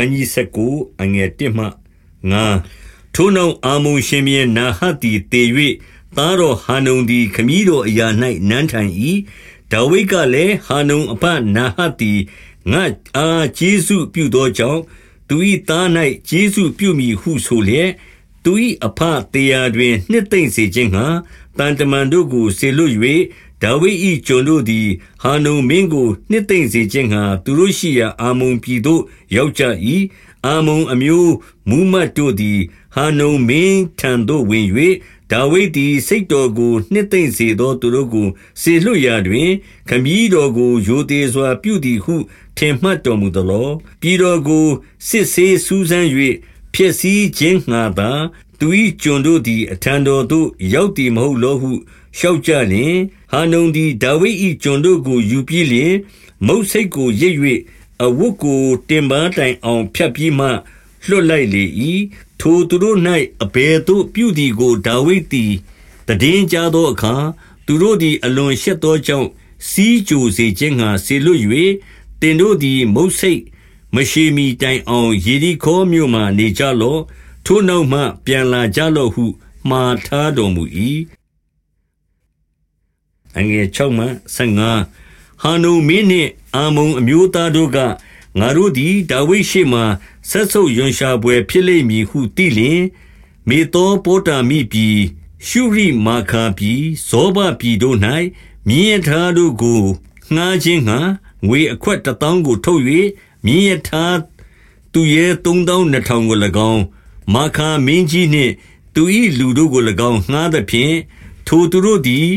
န်းကြီး19အငယ်1မှ9ထိုနောက်အာမုန်ရှင်မြေနာဟတ်သည်တေ၍သားတော်ဟာနုန်သည်ခမည်းတော်အရာ၌နန်းထိုင်၏ဒါဝိဒ်ကလည်းဟာနုန်အဖနာဟတ်သည်ငါအားကျေးဇူးပြုသောကြောင့်သူ၏သား၌ကျေးဇူးပြုမည်ဟုဆိုလျက်သူ၏အဖတေယာတွင် နှစ်သိမ့်စေခြင်းငှာတန်တမန်တို့ကိုဆေလွတ်၍ ဒါဝိဒ်၏ကျွန်တို့သည် ဟာနုန်မင်းကို နှစ်သိမ့်စေခြင်းငှာသူတို့ရှိရာအာမုန်ပြည်သို့ ရောက်ကြ၏အာမုန်အမျိုးမူမတ်တို့သည် ဟာနုန်မင်းထံသို့ ဝင်၍ဒါဝိဒ်သည် စိတ်တော်ကို နှစ်သိမ့်စေသော သူတို့ကို စေလွှတ်ရာတွင် ခမည်းတော်ကိုယိုသေးစွာ ပြုသည်ဟု ထင်မှတ်တော်မူသလော ပြည်တော်ကို စစ်ဆေးစူးစမ်း၍ဖြစ်စည်းခြင်းငှာသာ သူ၏ကျွန်တို့သည် အထံတော်သို့ ရောက်သည်မဟုတ်လောဟု လျှောက်ကြလျင် ဟာနုန်သည် ဒါဝိဒ်၏ကျွန်တို့ကို ယူပြီးလျင် မုတ်စိတ်ကိုရိပ်၍အဝတ်ကို တင်ပန်းတိုင်အောင် ဖြတ်ပြီးမှ လွတ်လိုက်လေ၏ထိုသူတို့၌အဘယ်သို့ပြုသည်ကို ဒါဝိဒ်သည်တည်င်းကြသောအခါ သူတို့သည် အလွန်ရှက်သောကြောင့်စီးကြိုစေခြင်းငှာဆေလွတ်၍တင်တို့သည် မုတ်စိတ်မရှိမီတိုင်အောင် ယေရီခေါမြို့မှနေကြလော့ ထိုနောက်မှ ပြန်လာကြလော့ဟု မှားထားတော်မူ၏အငယ်6မှ15ဟာနုမင်းနှင့်အာမုံအမျိုးသားတို့ကငါတို့သည်ဒါဝိဒ်ရှိမှဆက်ဆုပ်ယွန်ရှာပွဲဖြစ်လိမ့်မည်ဟုသိလျင် မေသောပေါတာမိပြည်ရှုရိမာခာပြည်ဇောဘပြည်တို့၌မြင်းရထားတို့ကိုငှားခြင်းငှာငွေအခွက်တထောင်ကိုထုတ်၍မြင်းရထားသူရဲ3200ကို၎င်း မာခာမင်းကြီးနှင့် သူ၏လူတို့ကို၎င်းငှားသဖြင့်ထိုသူတို့သည်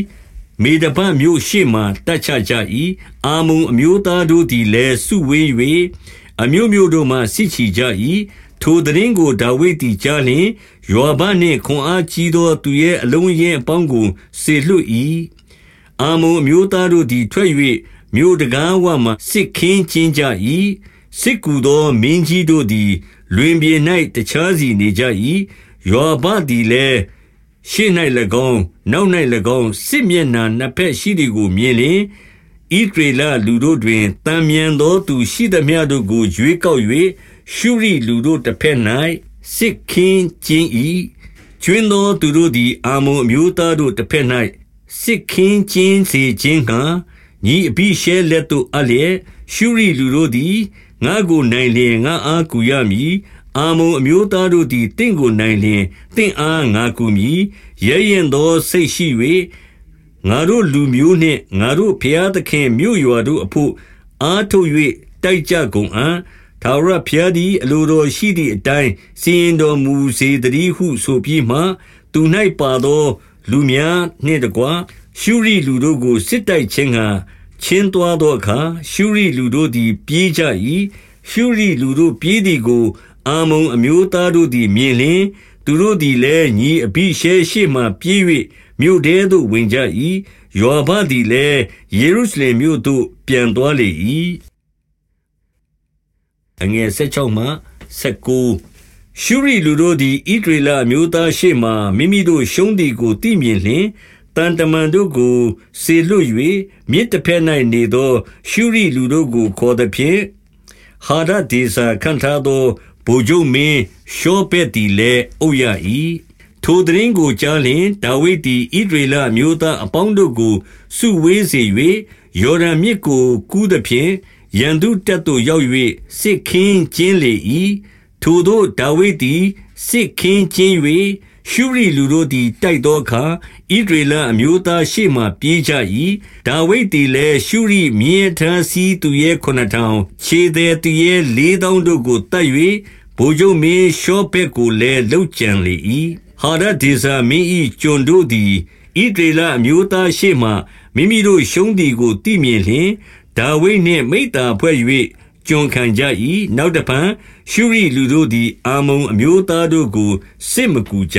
မေဒဘမြို့ရှေ့မှတက်ချကြ၏အာမုံအမျိုးသားတို့သည်လည်းစုဝေး၍အမျိုးမျိုးတို့မှစစ်ချီကြ၏ထိုသတင်းကိုဒါဝိဒ်သည်ကြားလျင်ယောဘနှင့်ခွန်အားကြီးသောသူရဲ့အလုံးရင်းအပေါင်းကိုစေလွှတ်၏အာမုံအမျိုးသားတို့သည်ထွက်၍မြို့တကားဝမှစစ်ခင်းချင်းကြ၏စစ်ကူသောမင်းကြီးတို့သည် လွင်ပြေ၌တခြားစီနေကြ၏ယောဘသည်လည်းရှေ့၌၎င်းနောက်၌၎င်းစစ်မျက်နှာနှစ်ဖက်ရှိသည်ကိုမြင်လျင်ဣဒရေလလူတို့တွင်တံမြန်သောသူရှိသမျှတို့ကိုရွေးကောက်၍ရှုရိလူတို့တစ်ဖက်၌စစ်ခင်းခြင်း၏ကျွင်းသောသူတို့သည် အာမုံအမျိုးသားတို့တစ်ဖက်၌စစ်ခင်းခြင်းစေခြင်းကညီအဘိရှဲလက်သို့အလျက် ရှုရိလူတို့သည်ငါကိုနိုင်လျင်ငါအားကူရမည်အာမုံအမျိုးသားတို့သည်တင့်ကိုနိုင်လျင်တင့်အားငါကူမည်ရဲရင်သောစိတ်ရှိ၍ငါတို့လူမျိုးနှင့်ငါတို့ဖျားသခင်မြို့ရွာတို့အဖို့အားထုတ်၍တိုက်ကြကုန်အံ့ထာဝရဘုရားသည်အလိုတော်ရှိသည့်အတိုင်းစီရင်တော်မူစေတည်းဟုဆိုပြီးမှသူ၌ပါသော လူများနှင့်တကွရှုရီလူတို့ကိုစစ်တိုက်ခြင်းဟာ ချင်းသွားသောအခါ ရှုရီလူတို့သည် ပြေးကြ၏ရှုရီလူတို့ပြေးသည်ကိုအာမုံအမျိုးသားတို့သည် မြင်လျင် သူတို့သည်လည်း ညီအဘိရှဲရှိမှပြေး၍မြို့ထဲသို့ ဝင်ကြ၏ယောဘသည်လည်း ယေရုရှလင်မြို့သို့ ပြန်သွားလေ၏အငယ်16မှ19ရှုရီလူတို့သည်ဣဒရေလမျိုးသားရှိမှမိမိတို့ရှုံးသည်ကို သိမြင်လျင် တန်တမန်တို့ကိုစေလွတ်၍မြစ်တစ်ဖက်၌နေသော ရှုရီလူတို့ကိုခေါ်သည်ဖြင့်ဟာဒဒေဇာခံထားသောဗိုလ်ချုပ်မင်းရှောဘက်သည်လည်းအုပ်ရ၏ထိုသတင်းကိုကြားလျင်ဒါဝိဒ်သည်ဣဒရေလမျိုးသားအပေါင်းတို့ကိုစုဝေးစေ၍ယော်ဒန်မြစ်ကိုကူးသည်ဖြင့်ရန်သူတပ်သို့ရောက်၍စစ်ခင်းကျင်းလေ၏ထိုသို့ဒါဝိဒ်သည်စစ်ခင်းကျင်း၍ ရှုရိလူတို့သည် တိုက်သောအခါဣဒရေလအမျိုးသားရှေ့မှပြေးကြ၏ဒါဝိဒ်သည်လည်းရှုရိမြင်းထမ်းစီးသူရဲ့ခုနထောင်ခြေသည်သူရဲ့လေးတောင်းတို့ကိုတတ်၍ဗိုလ်ချုပ်မင်းရှောဘက်ကိုလည်းလှုပ်ကြံလေ၏ဟာရဒေဇာမင်း၏ကျွန်တို့သည်ဣဒရေလအမျိုးသားရှေ့မှမိမိတို့ရှုံးသည်ကိုသိမြင်လျှင်ဒါဝိဒ်နှင့်မိဿဖွဲ့၍ ကျွန်ခံကြ၏နောက်တဖန် ရှုရိလူတို့သည်အာမုံအမျိုးသားတို့ကို စစ်မကူကြ